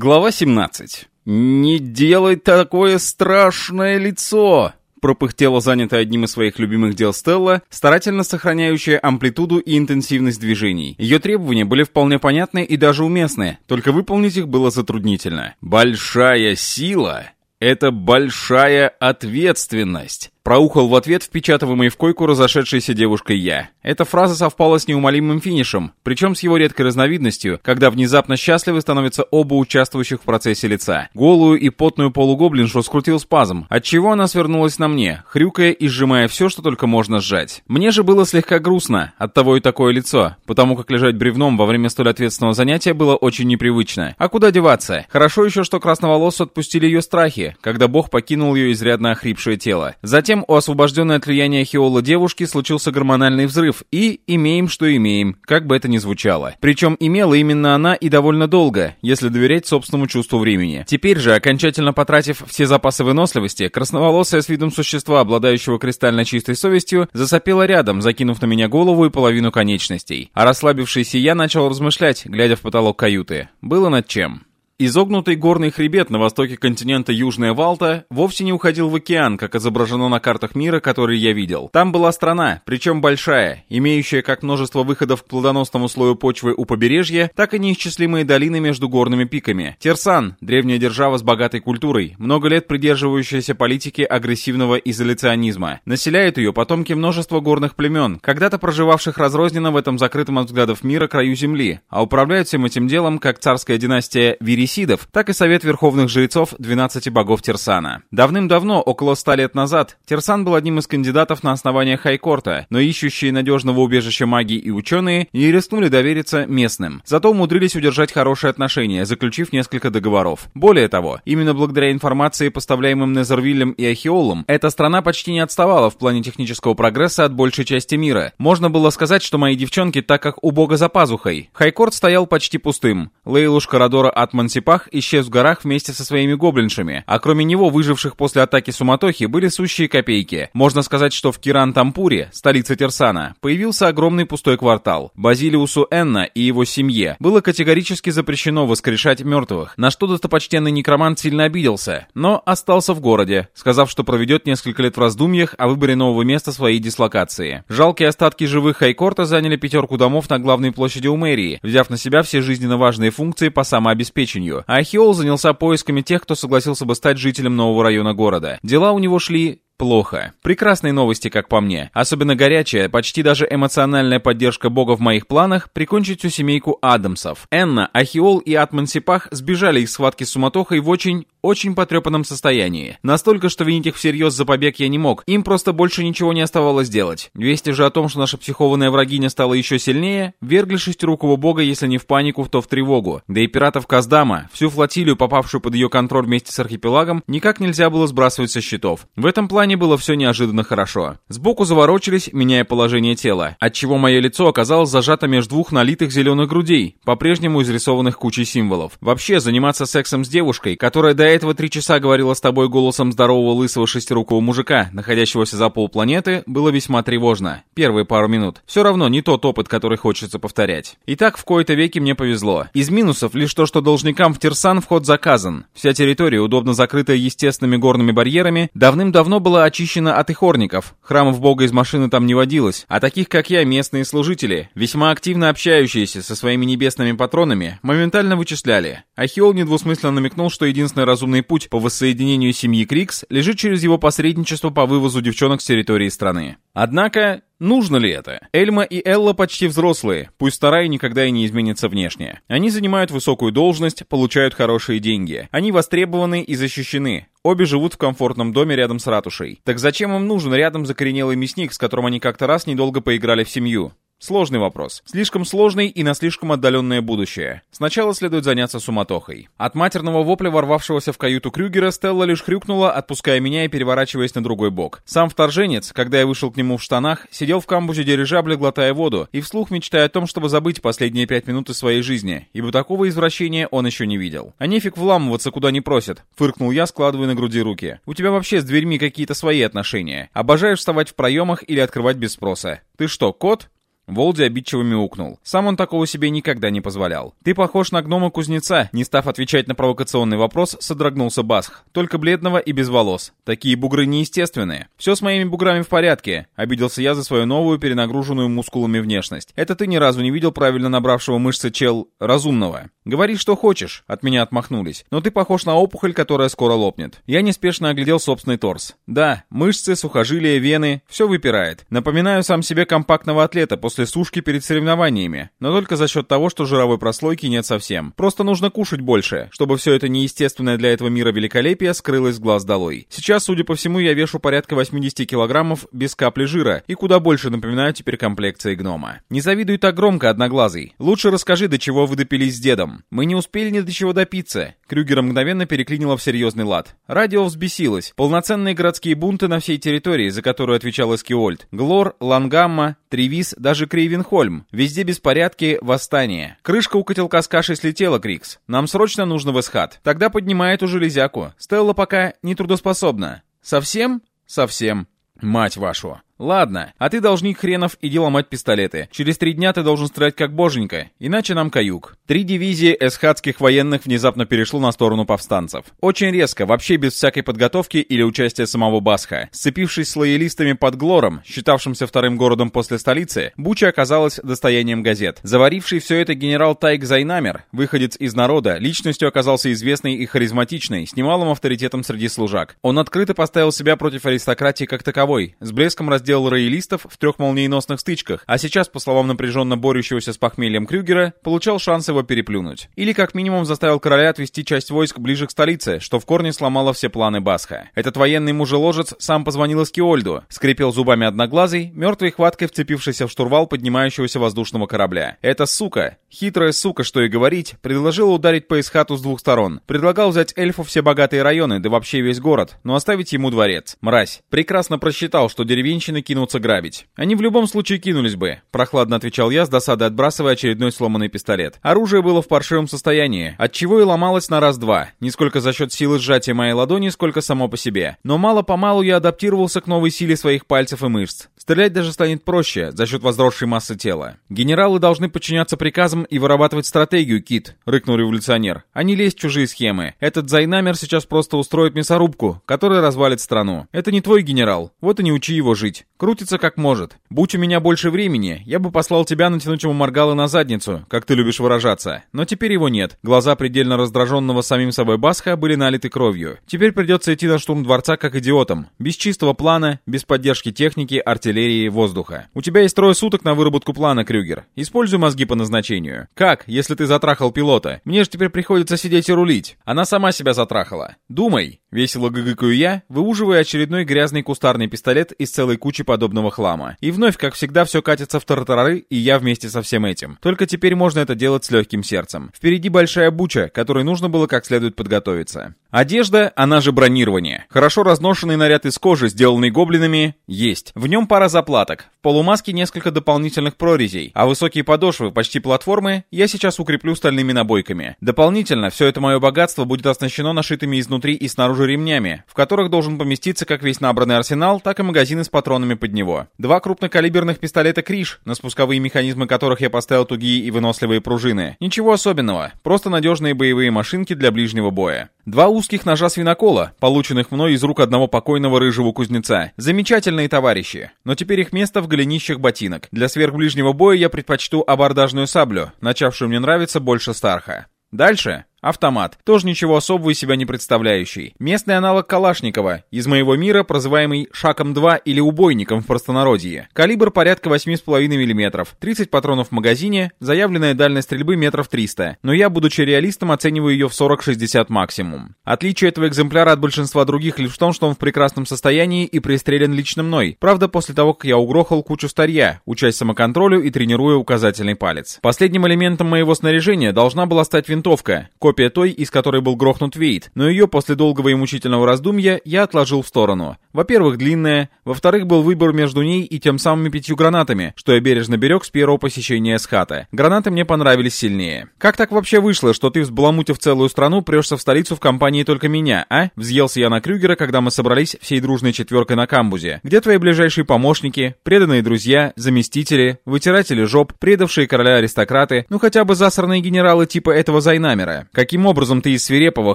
Глава 17. «Не делай такое страшное лицо!» пропыхтела занятая одним из своих любимых дел Стелла, старательно сохраняющая амплитуду и интенсивность движений. Ее требования были вполне понятны и даже уместны, только выполнить их было затруднительно. «Большая сила — это большая ответственность!» Проухал в ответ впечатываемый в койку разошедшейся девушкой я. Эта фраза совпала с неумолимым финишем, причем с его редкой разновидностью, когда внезапно счастливы становятся оба участвующих в процессе лица. Голую и потную полугоблиншу скрутил спазм, отчего она свернулась на мне, хрюкая и сжимая все, что только можно сжать. Мне же было слегка грустно, от того и такое лицо, потому как лежать бревном во время столь ответственного занятия было очень непривычно. А куда деваться? Хорошо еще, что красноволосу отпустили ее страхи, когда бог покинул ее изрядно охрипшее тело. Затем Затем у освобожденной от влияния Хиола девушки случился гормональный взрыв, и имеем, что имеем, как бы это ни звучало. Причем имела именно она и довольно долго, если доверять собственному чувству времени. Теперь же, окончательно потратив все запасы выносливости, красноволосая с видом существа, обладающего кристально чистой совестью, засопела рядом, закинув на меня голову и половину конечностей. А расслабившийся я начал размышлять, глядя в потолок каюты. Было над чем. Изогнутый горный хребет на востоке континента Южная Валта вовсе не уходил в океан, как изображено на картах мира, которые я видел. Там была страна, причем большая, имеющая как множество выходов к плодоносному слою почвы у побережья, так и неисчислимые долины между горными пиками. Терсан, древняя держава с богатой культурой, много лет придерживающаяся политики агрессивного изоляционизма. Населяют ее потомки множества горных племен, когда-то проживавших разрозненно в этом закрытом от взглядов мира краю земли, а управляют всем этим делом как царская династия Вири Исидов, так и Совет Верховных Жрецов 12 богов Терсана. Давным-давно, около ста лет назад, Терсан был одним из кандидатов на основание Хайкорта, но ищущие надежного убежища маги и ученые не рискнули довериться местным. Зато умудрились удержать хорошие отношения, заключив несколько договоров. Более того, именно благодаря информации, поставляемым Незервиллем и Ахиолом, эта страна почти не отставала в плане технического прогресса от большей части мира. Можно было сказать, что мои девчонки так как у бога за пазухой. Хайкорт стоял почти пустым. Лейлушка Радора Атман Сипах исчез в горах вместе со своими гоблиншами, а кроме него, выживших после атаки Суматохи, были сущие копейки. Можно сказать, что в Киран-Тампуре, столице Терсана, появился огромный пустой квартал. Базилиусу Энна и его семье было категорически запрещено воскрешать мертвых, на что достопочтенный некромант сильно обиделся, но остался в городе, сказав, что проведет несколько лет в раздумьях о выборе нового места своей дислокации. Жалкие остатки живых Хайкорта заняли пятерку домов на главной площади у мэрии, взяв на себя все жизненно важные функции по самообеспечению осенью, а Ахиол занялся поисками тех, кто согласился бы стать жителем нового района города. Дела у него шли плохо. Прекрасные новости, как по мне. Особенно горячая, почти даже эмоциональная поддержка бога в моих планах прикончить всю семейку Адамсов. Энна, Ахиол и Атмансипах сбежали из схватки с суматохой в очень очень потрепанном состоянии. Настолько, что винить их всерьез за побег я не мог. Им просто больше ничего не оставалось делать. Вести же о том, что наша психованная врагиня стала еще сильнее, вергли шестирукого бога, если не в панику, то в тревогу. Да и пиратов Каздама, всю флотилию, попавшую под ее контроль вместе с архипелагом, никак нельзя было сбрасывать со счетов. В этом плане было все неожиданно хорошо. Сбоку заворочились, меняя положение тела, отчего мое лицо оказалось зажато между двух налитых зеленых грудей, по-прежнему изрисованных кучей символов. Вообще, заниматься сексом с девушкой, которая до этого три часа говорила с тобой голосом здорового лысого шестирукого мужика, находящегося за полпланеты, было весьма тревожно. Первые пару минут. Все равно не тот опыт, который хочется повторять. Итак, в кои-то веки мне повезло. Из минусов лишь то, что должникам в Терсан вход заказан. Вся территория, удобно закрытая естественными горными барьерами, давным-давно была очищена от ихорников. Храмов бога из машины там не водилось. А таких, как я, местные служители, весьма активно общающиеся со своими небесными патронами, моментально вычисляли. Ахиол недвусмысленно намекнул, что единственное разумный путь по воссоединению семьи Крикс лежит через его посредничество по вывозу девчонок с территории страны. Однако, нужно ли это? Эльма и Элла почти взрослые, пусть старая никогда и не изменится внешне. Они занимают высокую должность, получают хорошие деньги. Они востребованы и защищены. Обе живут в комфортном доме рядом с ратушей. Так зачем им нужен рядом закоренелый мясник, с которым они как-то раз недолго поиграли в семью? Сложный вопрос. Слишком сложный и на слишком отдаленное будущее. Сначала следует заняться суматохой. От матерного вопля, ворвавшегося в каюту Крюгера, Стелла лишь хрюкнула, отпуская меня и переворачиваясь на другой бок. Сам вторженец, когда я вышел к нему в штанах, сидел в камбузе дирижабля, глотая воду, и вслух мечтая о том, чтобы забыть последние пять минут своей жизни, ибо такого извращения он еще не видел. А нефиг вламываться куда не просят, фыркнул я, складывая на груди руки. У тебя вообще с дверьми какие-то свои отношения. Обожаешь вставать в проемах или открывать без спроса. Ты что, кот? Волди обидчиво мяукнул. Сам он такого себе никогда не позволял. «Ты похож на гнома-кузнеца», не став отвечать на провокационный вопрос, содрогнулся Басх. «Только бледного и без волос. Такие бугры неестественные. Все с моими буграми в порядке», — обиделся я за свою новую, перенагруженную мускулами внешность. «Это ты ни разу не видел правильно набравшего мышцы чел... разумного?» «Говори, что хочешь», — от меня отмахнулись. «Но ты похож на опухоль, которая скоро лопнет». Я неспешно оглядел собственный торс. Да, мышцы, сухожилия, вены — все выпирает. Напоминаю сам себе компактного атлета после сушки перед соревнованиями, но только за счет того, что жировой прослойки нет совсем. Просто нужно кушать больше, чтобы все это неестественное для этого мира великолепие скрылось глаз долой. Сейчас, судя по всему, я вешу порядка 80 килограммов без капли жира и куда больше напоминаю теперь комплекции гнома. Не завидуй так громко, одноглазый. Лучше расскажи, до чего вы допились с дедом. Мы не успели ни до чего допиться. Крюгера мгновенно переклинило в серьезный лад. Радио взбесилось. Полноценные городские бунты на всей территории, за которую отвечал Эскиольд. Глор, Лангамма, Тревис, даже Кривенхольм. Везде беспорядки, восстание. Крышка у котелка с кашей слетела, Крикс. Нам срочно нужно в Эсхат. Тогда поднимай эту железяку. Стелла пока не трудоспособна. Совсем? Совсем. Мать вашу. «Ладно, а ты должник хренов, иди ломать пистолеты. Через три дня ты должен стрелять как боженька, иначе нам каюк». Три дивизии эсхатских военных внезапно перешло на сторону повстанцев. Очень резко, вообще без всякой подготовки или участия самого Басха. Сцепившись с лоялистами под Глором, считавшимся вторым городом после столицы, Буча оказалась достоянием газет. Заваривший все это генерал Тайк Зайнамер, выходец из народа, личностью оказался известный и харизматичный, с немалым авторитетом среди служак. Он открыто поставил себя против аристократии как таковой, с блеском разделил сделал роялистов в трех молниеносных стычках, а сейчас, по словам напряженно борющегося с похмельем Крюгера, получал шанс его переплюнуть. Или как минимум заставил короля отвести часть войск ближе к столице, что в корне сломало все планы Басха. Этот военный мужеложец сам позвонил Эскиольду, скрипел зубами одноглазый, мертвой хваткой вцепившийся в штурвал поднимающегося воздушного корабля. Эта сука, хитрая сука, что и говорить, предложила ударить по Исхату с двух сторон. Предлагал взять эльфу все богатые районы, да вообще весь город, но оставить ему дворец. Мразь. Прекрасно просчитал, что деревенщины женщины кинутся грабить. Они в любом случае кинулись бы, прохладно отвечал я, с досадой отбрасывая очередной сломанный пистолет. Оружие было в паршивом состоянии, отчего и ломалось на раз-два, не сколько за счет силы сжатия моей ладони, сколько само по себе. Но мало-помалу я адаптировался к новой силе своих пальцев и мышц. Стрелять даже станет проще, за счет возросшей массы тела. Генералы должны подчиняться приказам и вырабатывать стратегию, Кит, рыкнул революционер, а не лезть чужие схемы. Этот Зайнамер сейчас просто устроит мясорубку, которая развалит страну. Это не твой генерал, вот и не учи его жить. Крутится как может. Будь у меня больше времени, я бы послал тебя натянуть ему моргалы на задницу, как ты любишь выражаться. Но теперь его нет. Глаза предельно раздраженного самим собой Басха были налиты кровью. Теперь придется идти на штурм дворца как идиотом. Без чистого плана, без поддержки техники, артиллерии, воздуха. У тебя есть трое суток на выработку плана, Крюгер. Используй мозги по назначению. Как, если ты затрахал пилота? Мне же теперь приходится сидеть и рулить. Она сама себя затрахала. Думай. Весело гыгыкаю я, выуживая очередной грязный кустарный пистолет из целой кучи подобного хлама. И вновь, как всегда, все катится в тартарары, и я вместе со всем этим. Только теперь можно это делать с легким сердцем. Впереди большая буча, которой нужно было как следует подготовиться. Одежда, она же бронирование. Хорошо разношенный наряд из кожи, сделанный гоблинами, есть. В нем пара заплаток. В полумаске несколько дополнительных прорезей, а высокие подошвы, почти платформы, я сейчас укреплю стальными набойками. Дополнительно, все это мое богатство будет оснащено нашитыми изнутри и снаружи ремнями, в которых должен поместиться как весь набранный арсенал, так и магазины с патронами под него. Два крупнокалиберных пистолета Криш, на спусковые механизмы которых я поставил тугие и выносливые пружины. Ничего особенного, просто надежные боевые машинки для ближнего боя. Два узких ножа свинокола, полученных мной из рук одного покойного рыжего кузнеца. Замечательные товарищи, но теперь их место в голенищах ботинок. Для сверхближнего боя я предпочту абордажную саблю, начавшую мне нравиться больше Старха. Дальше Автомат. Тоже ничего особого из себя не представляющий. Местный аналог Калашникова, из моего мира, прозываемый Шаком-2 или Убойником в простонародье. Калибр порядка 8,5 мм, 30 патронов в магазине, заявленная дальность стрельбы метров 300, но я, будучи реалистом, оцениваю ее в 40-60 максимум. Отличие этого экземпляра от большинства других лишь в том, что он в прекрасном состоянии и пристрелен лично мной. Правда, после того, как я угрохал кучу старья, учась самоконтролю и тренируя указательный палец. Последним элементом моего снаряжения должна была стать винтовка, копия той, из которой был грохнут Вейт, но ее после долгого и мучительного раздумья я отложил в сторону. Во-первых, длинная, во-вторых, был выбор между ней и тем самыми пятью гранатами, что я бережно берег с первого посещения Эсхата. Гранаты мне понравились сильнее. «Как так вообще вышло, что ты, взбаламутив целую страну, прешься в столицу в компании только меня, а?» Взъелся я на Крюгера, когда мы собрались всей дружной четверкой на камбузе. «Где твои ближайшие помощники, преданные друзья, заместители, вытиратели жоп, предавшие короля аристократы, ну хотя бы засранные генералы типа этого Зайнамера? Каким образом ты из свирепого,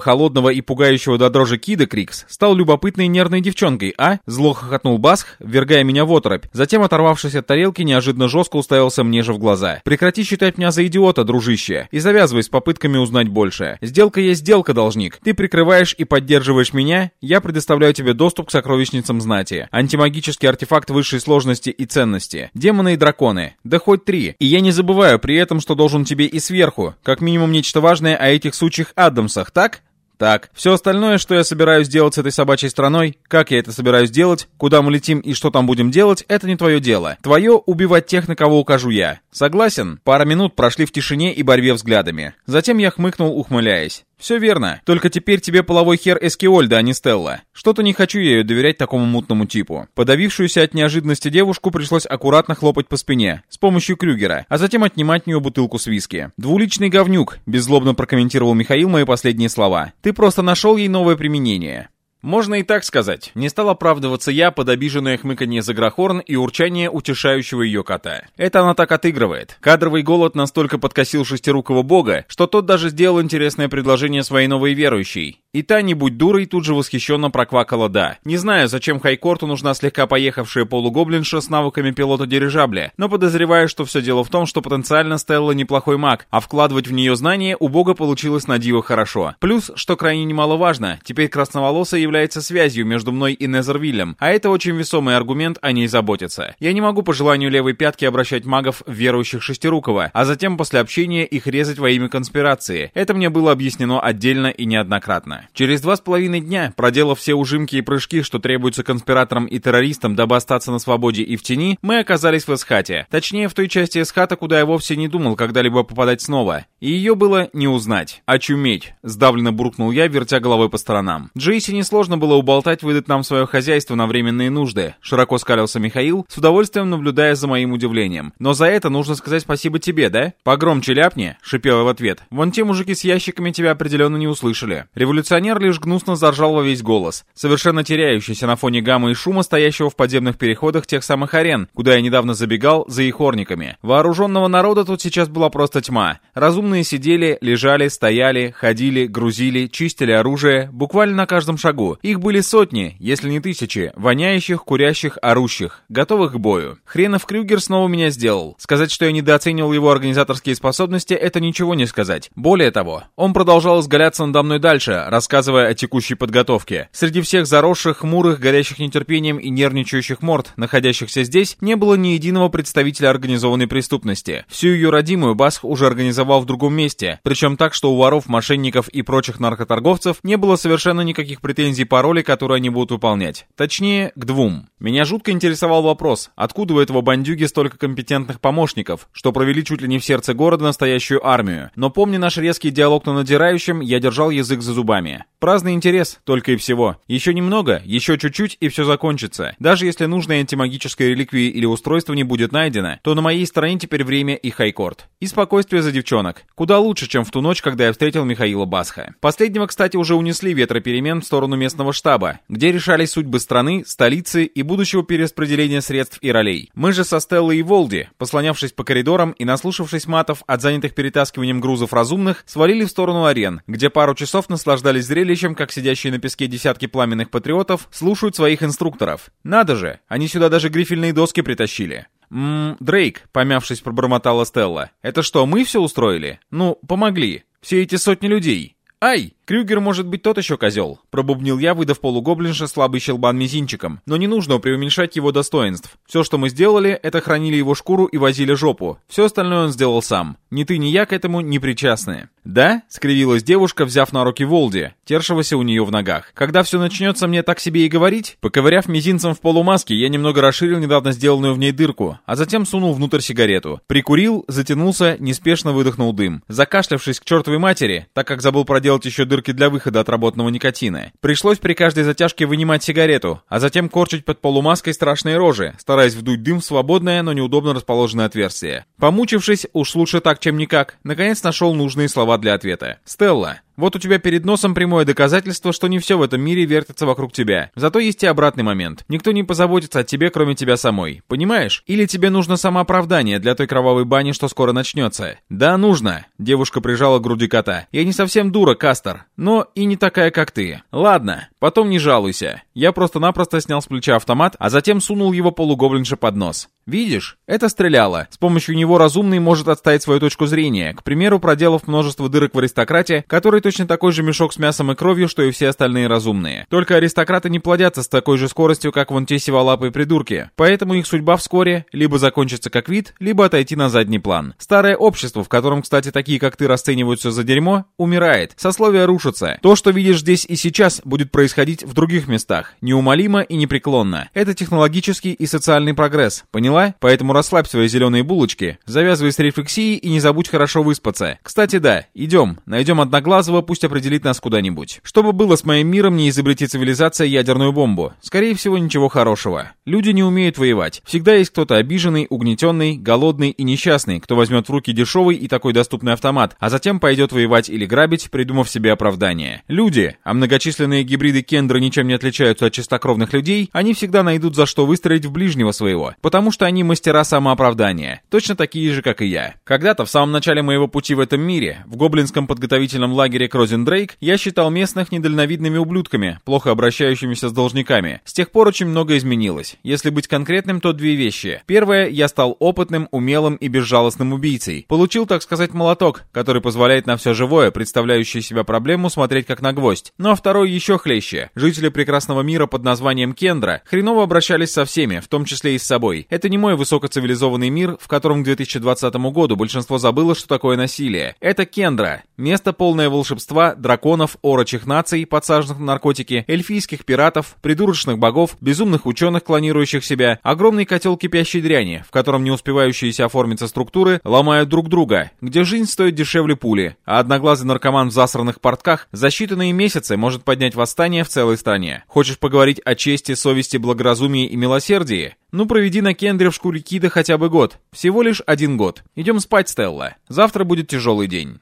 холодного и пугающего до дрожи Кида Крикс стал любопытной нервной девчонкой, а?» Зло хохотнул Басх, ввергая меня в оторопь. Затем, оторвавшись от тарелки, неожиданно жестко уставился мне же в глаза. «Прекрати считать меня за идиота, дружище, и завязывай с попытками узнать больше. Сделка есть сделка, должник. Ты прикрываешь и поддерживаешь меня, я предоставляю тебе доступ к сокровищницам знати. Антимагический артефакт высшей сложности и ценности. Демоны и драконы. Да хоть три. И я не забываю при этом, что должен тебе и сверху. Как минимум нечто важное о этих сучьих Адамсах, так? Так, все остальное, что я собираюсь делать с этой собачьей страной, как я это собираюсь делать, куда мы летим и что там будем делать, это не твое дело. Твое убивать тех, на кого укажу я. Согласен? Пара минут прошли в тишине и борьбе взглядами. Затем я хмыкнул, ухмыляясь. «Все верно. Только теперь тебе половой хер Эскиольда, а не Стелла. Что-то не хочу я ее доверять такому мутному типу». Подавившуюся от неожиданности девушку пришлось аккуратно хлопать по спине, с помощью Крюгера, а затем отнимать у нее бутылку с виски. «Двуличный говнюк», — беззлобно прокомментировал Михаил мои последние слова. «Ты просто нашел ей новое применение». Можно и так сказать. Не стал оправдываться я под обиженное хмыканье Заграхорн и урчание утешающего ее кота. Это она так отыгрывает. Кадровый голод настолько подкосил шестирукого бога, что тот даже сделал интересное предложение своей новой верующей. И та, не будь дурой, тут же восхищенно проквакала «да». Не знаю, зачем Хайкорту нужна слегка поехавшая полугоблинша с навыками пилота дирижабля, но подозреваю, что все дело в том, что потенциально Стелла неплохой маг, а вкладывать в нее знания у бога получилось на диво хорошо. Плюс, что крайне немаловажно, теперь красноволосая является связью между мной и Незервиллем, а это очень весомый аргумент о ней заботиться. Я не могу по желанию левой пятки обращать магов в верующих Шестирукова, а затем после общения их резать во имя конспирации. Это мне было объяснено отдельно и неоднократно. Через два с половиной дня, проделав все ужимки и прыжки, что требуются конспираторам и террористам, дабы остаться на свободе и в тени, мы оказались в Эсхате. Точнее, в той части Эсхата, куда я вовсе не думал когда-либо попадать снова. И ее было не узнать. Очуметь, сдавленно буркнул я, вертя головой по сторонам. Джейси несложно было уболтать выдать нам свое хозяйство на временные нужды. Широко скалился Михаил, с удовольствием наблюдая за моим удивлением. Но за это нужно сказать спасибо тебе, да? Погромче ляпни, шипел я в ответ. Вон те мужики с ящиками тебя определенно не услышали. Революция Милиционер лишь гнусно заржал во весь голос, совершенно теряющийся на фоне гаммы и шума, стоящего в подземных переходах тех самых арен, куда я недавно забегал за их орниками. Вооруженного народа тут сейчас была просто тьма. Разумные сидели, лежали, стояли, ходили, грузили, чистили оружие, буквально на каждом шагу. Их были сотни, если не тысячи, воняющих, курящих, орущих, готовых к бою. Хренов Крюгер снова меня сделал. Сказать, что я недооценивал его организаторские способности, это ничего не сказать. Более того, он продолжал изгаляться надо мной дальше, рассказывая о текущей подготовке. Среди всех заросших, хмурых, горящих нетерпением и нервничающих морд, находящихся здесь, не было ни единого представителя организованной преступности. Всю ее родимую Басх уже организовал в другом месте, причем так, что у воров, мошенников и прочих наркоторговцев не было совершенно никаких претензий по роли, которые они будут выполнять. Точнее, к двум. Меня жутко интересовал вопрос, откуда у этого бандюги столько компетентных помощников, что провели чуть ли не в сердце города настоящую армию. Но помня наш резкий диалог на надирающем, я держал язык за зубами. Праздный интерес, только и всего. Еще немного, еще чуть-чуть, и все закончится. Даже если нужной антимагической реликвии или устройства не будет найдено, то на моей стороне теперь время и хайкорт. И спокойствие за девчонок. Куда лучше, чем в ту ночь, когда я встретил Михаила Басха. Последнего, кстати, уже унесли ветроперемен в сторону местного штаба, где решались судьбы страны, столицы и будущего перераспределения средств и ролей. Мы же со Стеллой и Волди, послонявшись по коридорам и наслушавшись матов от занятых перетаскиванием грузов разумных, свалили в сторону арен, где пару часов наслаждались зрелищем, как сидящие на песке десятки пламенных патриотов слушают своих инструкторов. Надо же, они сюда даже грифельные доски притащили. «Ммм, Дрейк», — помявшись, пробормотала Стелла. «Это что, мы все устроили? Ну, помогли. Все эти сотни людей. Ай!» Крюгер может быть тот еще козел, пробубнил я, выдав полугоблинша слабый щелбан мизинчиком. Но не нужно преуменьшать его достоинств. Все, что мы сделали, это хранили его шкуру и возили жопу. Все остальное он сделал сам. Ни ты, ни я к этому не причастны. «Да?» — скривилась девушка, взяв на руки Волди, тершегося у нее в ногах. «Когда все начнется, мне так себе и говорить?» Поковыряв мизинцем в полумаске, я немного расширил недавно сделанную в ней дырку, а затем сунул внутрь сигарету. Прикурил, затянулся, неспешно выдохнул дым. Закашлявшись к чертовой матери, так как забыл проделать еще дырки для выхода отработанного никотина, пришлось при каждой затяжке вынимать сигарету, а затем корчить под полумаской страшные рожи, стараясь вдуть дым в свободное, но неудобно расположенное отверстие. Помучившись, уж лучше так, чем никак, наконец нашел нужные слова для ответа. «Стелла, вот у тебя перед носом прямое доказательство, что не все в этом мире вертится вокруг тебя. Зато есть и обратный момент. Никто не позаботится о тебе, кроме тебя самой. Понимаешь? Или тебе нужно самооправдание для той кровавой бани, что скоро начнется? Да, нужно. Девушка прижала к груди кота. Я не совсем дура, Кастер. Но и не такая, как ты. Ладно, потом не жалуйся. Я просто-напросто снял с плеча автомат, а затем сунул его полугоблинше под нос. Видишь? Это стреляло. С помощью него разумный может отставить свою точку зрения, к примеру, проделав множество дырок в аристократе, который точно такой же мешок с мясом и кровью, что и все остальные разумные. Только аристократы не плодятся с такой же скоростью, как вон те сиволапые придурки. Поэтому их судьба вскоре либо закончится как вид, либо отойти на задний план. Старое общество, в котором, кстати, такие как ты расцениваются за дерьмо, умирает. Сословия рушатся. То, что видишь здесь и сейчас, будет происходить в других местах. Неумолимо и непреклонно. Это технологический и социальный прогресс. Поняла? Поэтому расслабь свои зеленые булочки, завязывай с рефлексией и не забудь хорошо выспаться. Кстати, да, идем, найдем одноглазого Морозова пусть определит нас куда-нибудь. Что бы было с моим миром, не изобрети цивилизация ядерную бомбу? Скорее всего, ничего хорошего. Люди не умеют воевать. Всегда есть кто-то обиженный, угнетенный, голодный и несчастный, кто возьмет в руки дешевый и такой доступный автомат, а затем пойдет воевать или грабить, придумав себе оправдание. Люди, а многочисленные гибриды Кендра ничем не отличаются от чистокровных людей, они всегда найдут за что выстрелить в ближнего своего, потому что они мастера самооправдания, точно такие же, как и я. Когда-то, в самом начале моего пути в этом мире, в гоблинском подготовительном лагере Эрик Розендрейк, я считал местных недальновидными ублюдками, плохо обращающимися с должниками. С тех пор очень много изменилось. Если быть конкретным, то две вещи. Первое, я стал опытным, умелым и безжалостным убийцей. Получил, так сказать, молоток, который позволяет на все живое, представляющее себя проблему, смотреть как на гвоздь. Ну а второй еще хлеще. Жители прекрасного мира под названием Кендра хреново обращались со всеми, в том числе и с собой. Это не мой высокоцивилизованный мир, в котором к 2020 году большинство забыло, что такое насилие. Это Кендра. Место полное волшебства волшебства, драконов, орочих наций, подсаженных на наркотики, эльфийских пиратов, придурочных богов, безумных ученых, клонирующих себя, огромный котел кипящей дряни, в котором не успевающиеся оформиться структуры ломают друг друга, где жизнь стоит дешевле пули, а одноглазый наркоман в засранных портках за считанные месяцы может поднять восстание в целой стране. Хочешь поговорить о чести, совести, благоразумии и милосердии? Ну, проведи на Кендре в шкуре Кида хотя бы год. Всего лишь один год. Идем спать, Стелла. Завтра будет тяжелый день.